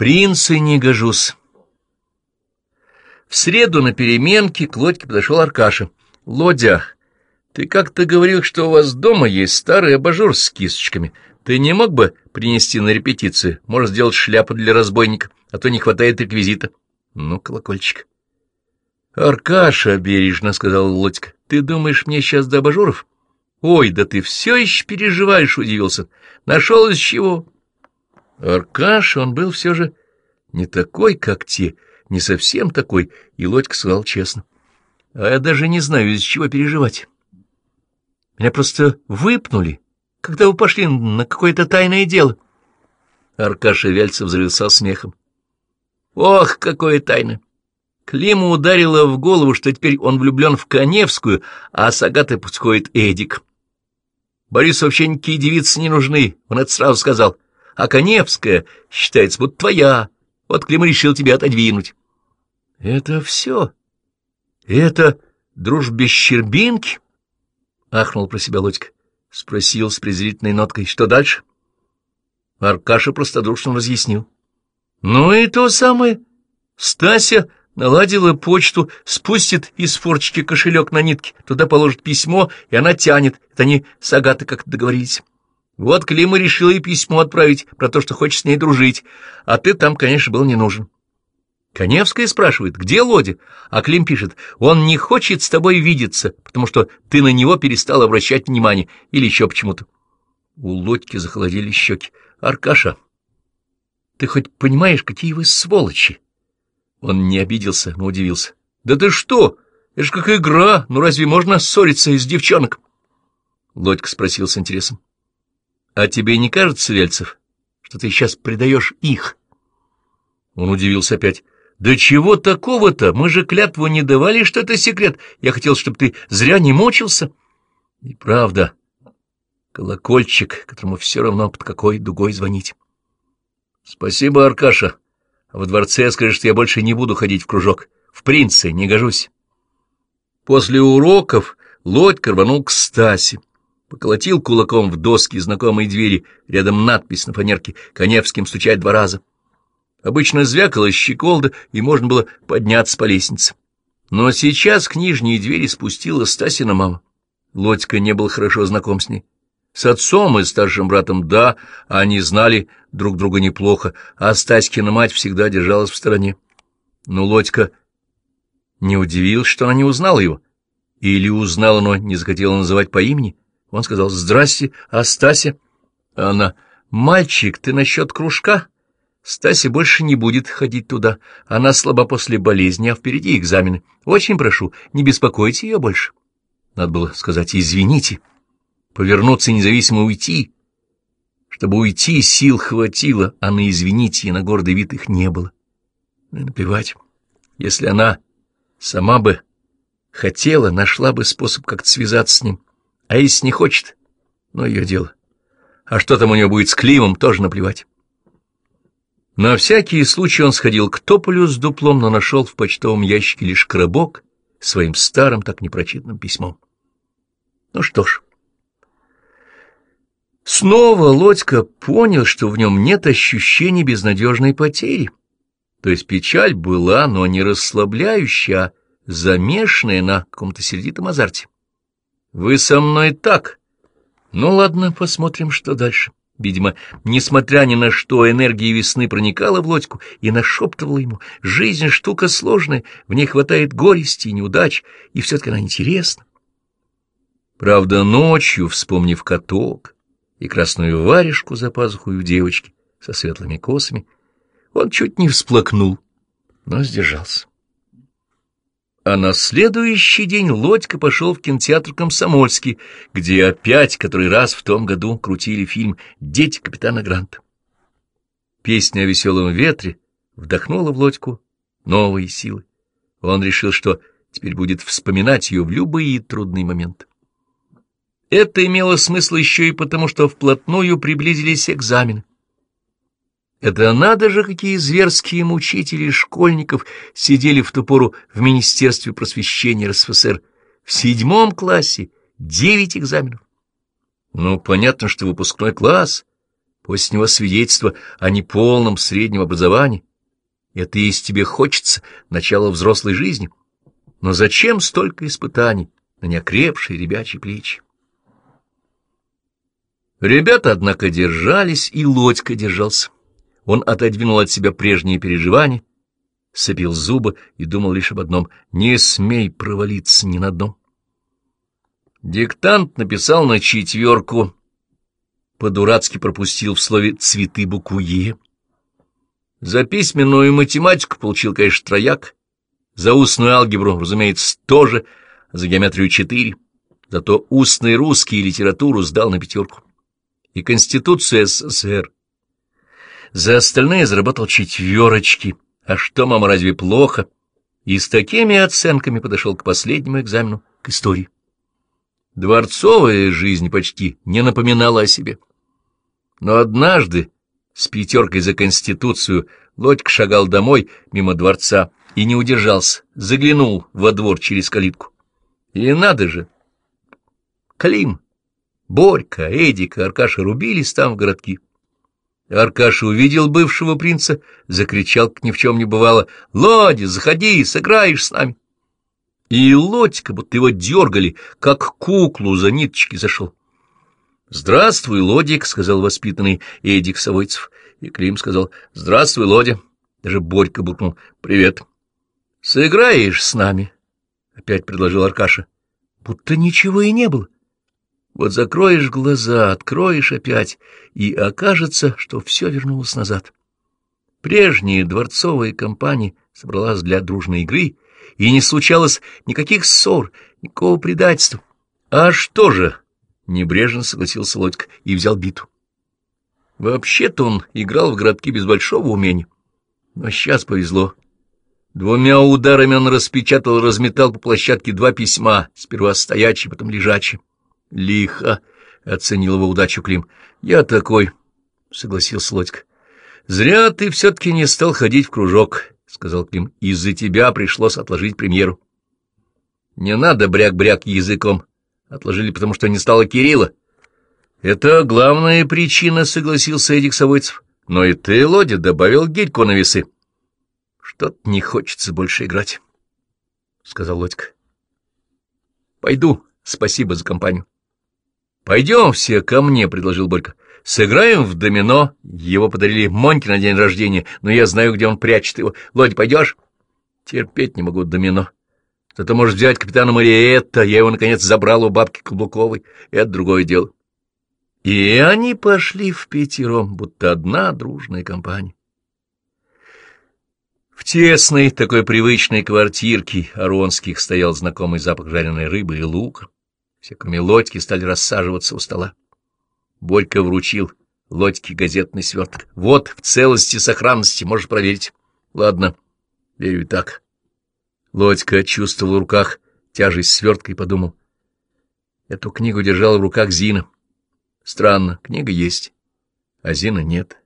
принцы не гожусь. В среду на переменке к Лодьке подошел Аркаша. — Лодя, ты как-то говорил, что у вас дома есть старый абажур с кисточками. Ты не мог бы принести на репетицию? Может, сделать шляпу для разбойника, а то не хватает реквизита. Ну, колокольчик. — Аркаша, — бережно сказал Лодька, — ты думаешь, мне сейчас до абажуров? — Ой, да ты все еще переживаешь, — удивился. — Нашел из чего? Аркаша, он был все же не такой, как те, — не совсем такой, и Лодька сказал честно. А я даже не знаю, из чего переживать. Меня просто выпнули, когда вы пошли на какое-то тайное дело. Аркаша Вяльцев взрылся смехом. Ох, какое тайное! Климу ударило в голову, что теперь он влюблен в Коневскую, а с Агатой подходит Эдик. Борису вообще никакие девицы не нужны, он это сразу сказал. А Коневская считается, будто твоя. Вот Клим решил тебя отодвинуть. — Это все? Это дружба без щербинки? — ахнул про себя Лодька. Спросил с презрительной ноткой. — Что дальше? Аркаша простодушно разъяснил. — Ну и то самое. Стася наладила почту, спустит из форчики кошелек на нитке, туда положит письмо, и она тянет. Это они с Агатой как-то договорились. Вот Клима решила ей письмо отправить про то, что хочет с ней дружить, а ты там, конечно, был не нужен. Коневская спрашивает, где Лодя? А Клим пишет, он не хочет с тобой видеться, потому что ты на него перестал обращать внимание или еще почему-то. У Лодьки захолодели щеки. Аркаша, ты хоть понимаешь, какие вы сволочи? Он не обиделся, но удивился. Да ты что? Это ж как игра, ну разве можно ссориться из девчонок? Лодька спросил с интересом. А тебе не кажется, Вельцев, что ты сейчас предаешь их? Он удивился опять. «Да чего такого-то? Мы же клятву не давали, что это секрет. Я хотел, чтобы ты зря не мучился». И правда, колокольчик, которому все равно под какой дугой звонить. «Спасибо, Аркаша. Во дворце скажешь, что я больше не буду ходить в кружок. В принце не гожусь». После уроков Лодька рванул к Стасе. Поколотил кулаком в доски знакомой двери, рядом надпись на фанерке «Коневским стучать два раза». Обычно звякала щеколда, и можно было подняться по лестнице. Но сейчас к нижней двери спустила Стасина мама. Лодька не был хорошо знаком с ней. С отцом и старшим братом — да, они знали друг друга неплохо, а Стаськина мать всегда держалась в стороне. Но Лодька не удивил, что она не узнала его. Или узнала, но не захотела называть по имени. Он сказал «Здрасте, а Стася?» А она «Мальчик, ты насчет кружка?» Стася больше не будет ходить туда. Она слаба после болезни, а впереди экзамены. Очень прошу, не беспокойте ее больше. Надо было сказать «извините», повернуться независимо уйти. Чтобы уйти, сил хватило, а на «извините» и на гордый вид их не было. Ну и. Если она сама бы хотела, нашла бы способ как-то связаться с ним. А если не хочет, ну ее дело. А что там у нее будет с Климом, тоже наплевать. На всякий случай он сходил к тополю с дуплом, но нашел в почтовом ящике лишь коробок своим старым, так непрочитанным письмом. Ну что ж. Снова Лодька понял, что в нем нет ощущения безнадежной потери. То есть печаль была, но не расслабляющая, а замешанная на каком-то сердитом азарте. «Вы со мной так? Ну ладно, посмотрим, что дальше». Видимо, несмотря ни на что, энергия весны проникала в лодьку и нашептывала ему. Жизнь — штука сложная, в ней хватает горести и неудач, и все-таки она интересна. Правда, ночью, вспомнив каток и красную варежку за пазухой у девочки со светлыми косами, он чуть не всплакнул, но сдержался. А на следующий день Лодька пошел в кинотеатр «Комсомольский», где опять, который раз в том году, крутили фильм «Дети капитана Гранта». Песня о веселом ветре вдохнула в Лодьку новые силы. Он решил, что теперь будет вспоминать ее в любые трудные моменты. Это имело смысл еще и потому, что вплотную приблизились экзамены. Это надо же, какие зверские мучители школьников сидели в ту пору в Министерстве просвещения РСФСР. В седьмом классе девять экзаменов. Ну, понятно, что выпускной класс. после него свидетельство о неполном среднем образовании. Это есть тебе хочется начало взрослой жизни. Но зачем столько испытаний на неокрепшие ребячьи плечи? Ребята, однако, держались, и Лодька держался. Он отодвинул от себя прежние переживания, сопил зубы и думал лишь об одном — не смей провалиться ни на одном. Диктант написал на четверку, по-дурацки пропустил в слове «цветы» букву «Е». За письменную математику получил, конечно, трояк, за устную алгебру, разумеется, тоже, за геометрию четыре, зато устный русский и литературу сдал на пятерку. И Конституцию СССР. За остальные заработал четверочки. А что, мама, разве плохо? И с такими оценками подошел к последнему экзамену, к истории. Дворцовая жизнь почти не напоминала о себе. Но однажды с пятеркой за Конституцию Лодька шагал домой мимо дворца и не удержался, заглянул во двор через калитку. И надо же! Клим, Борька, Эдика, Аркаша рубились там в городки. Аркаша увидел бывшего принца, закричал, как ни в чем не бывало, «Лодя, заходи, сыграешь с нами!» И Лодька, будто его дергали, как куклу за ниточки зашел. «Здравствуй, Лодик», — сказал воспитанный Эдик Савойцев. И Клим сказал «Здравствуй, Лодя». Даже Борька буркнул «Привет». «Сыграешь с нами?» — опять предложил Аркаша. «Будто ничего и не было». Вот закроешь глаза, откроешь опять, и окажется, что все вернулось назад. Прежняя дворцовая компания собралась для дружной игры, и не случалось никаких ссор, никакого предательства. А что же Небрежно согласился Лодька и взял биту. Вообще-то он играл в городки без большого умения. Но сейчас повезло. Двумя ударами он распечатал и разметал по площадке два письма, сперва стоячие, потом лежачие. — Лихо, — оценил его удачу Клим. — Я такой, — согласился Лодька. — Зря ты все-таки не стал ходить в кружок, — сказал Клим. — Из-за тебя пришлось отложить премьеру. — Не надо бряк-бряк языком, Отложили, потому что не стало Кирилла. Это главная причина, согласился Эдик Савойцев. Но и ты, Лодя, добавил гильку на весы. Что-то не хочется больше играть, сказал Лодька. Пойду, спасибо за компанию. Пойдем все ко мне, предложил Борька. Сыграем в домино. Его подарили Моньке на день рождения, но я знаю, где он прячет его. Лодя, пойдешь? Терпеть не могу домино. Зато можешь взять капитана Мариетта, я его, наконец, забрал у бабки Каблуковой, это другое дело. И они пошли в пятером, будто одна дружная компания. В тесной, такой привычной квартирке Аронских стоял знакомый запах жареной рыбы и лука. Все, кроме Лодьки, стали рассаживаться у стола. Борька вручил Лодьке газетный сверток. Вот, в целости и сохранности, можешь проверить. Ладно, верю и так. Лодька чувствовал в руках тяжесть свертка и подумал. Эту книгу держала в руках Зина. Странно, книга есть, а Зина нет.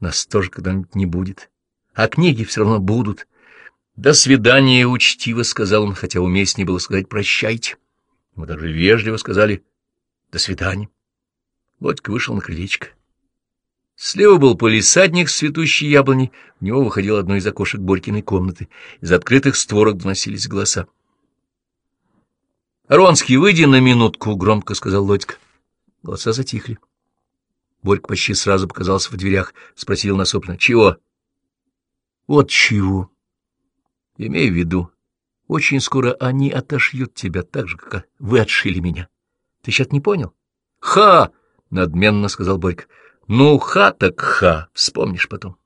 Нас тоже когда-нибудь не будет. А книги все равно будут. «До свидания, учтиво», — сказал он, хотя уместнее было сказать «прощайте». Мы даже вежливо сказали «до свидания». Лодька вышел на крылечко. Слева был полисадник с цветущей яблоней, в него выходило одно из окошек Борькиной комнаты. Из открытых створок доносились голоса. — Ронский, выйди на минутку, — громко сказал Лодька. Голоса затихли. Борька почти сразу показался в дверях, спросил насопленно. — Чего? — Вот чего. — Имею в виду, очень скоро они отошьют тебя так же, как вы отшили меня. Ты сейчас не понял? — Ха! — надменно сказал Борька. Ну, ха так ха, вспомнишь потом.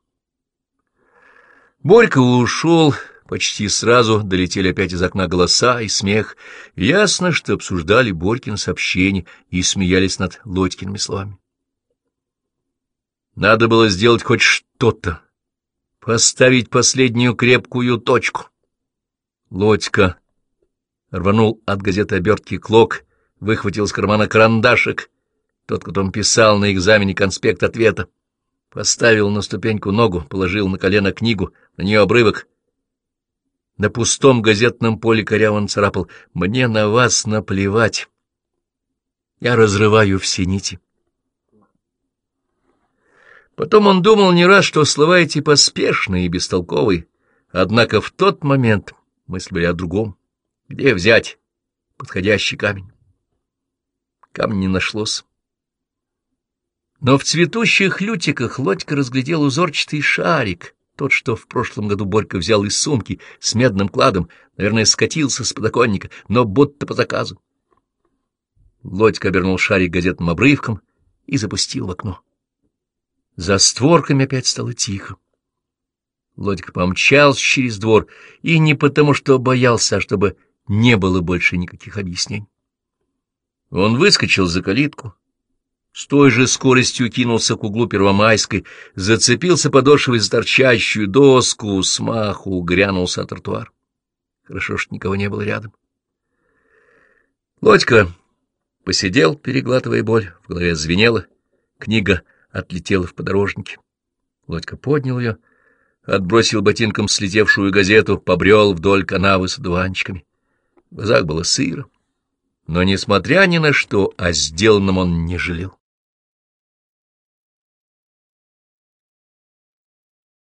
Борька ушел, почти сразу долетели опять из окна голоса и смех. Ясно, что обсуждали Борькин сообщение и смеялись над Лодькиными словами. Надо было сделать хоть что-то, поставить последнюю крепкую точку. Лодька рванул от газеты обертки клок, выхватил из кармана карандашик тот, он писал на экзамене конспект ответа. Поставил на ступеньку ногу, положил на колено книгу, на нее обрывок. На пустом газетном поле коряво он царапал. «Мне на вас наплевать. Я разрываю все нити». Потом он думал не раз, что слова эти поспешные и бестолковые, однако в тот момент мысль были о другом. Где взять подходящий камень? Камня не нашлось. Но в цветущих лютиках Лодька разглядел узорчатый шарик, тот, что в прошлом году Борька взял из сумки с медным кладом, наверное, скатился с подоконника, но будто по заказу. Лодька обернул шарик газетным обрывком и запустил в окно. За створками опять стало тихо. Лодька помчался через двор, и не потому, что боялся, а чтобы не было больше никаких объяснений. Он выскочил за калитку, с той же скоростью кинулся к углу Первомайской, зацепился подошвой за торчащую доску, смаху, грянулся о тротуар. Хорошо, что никого не было рядом. Лодька посидел, переглатывая боль, в голове звенело, книга отлетела в подорожнике. Лодька поднял ее, отбросил ботинком слетевшую газету, побрел вдоль канавы с одуванчиками. В глазах было сыро, но, несмотря ни на что, о сделанном он не жалел.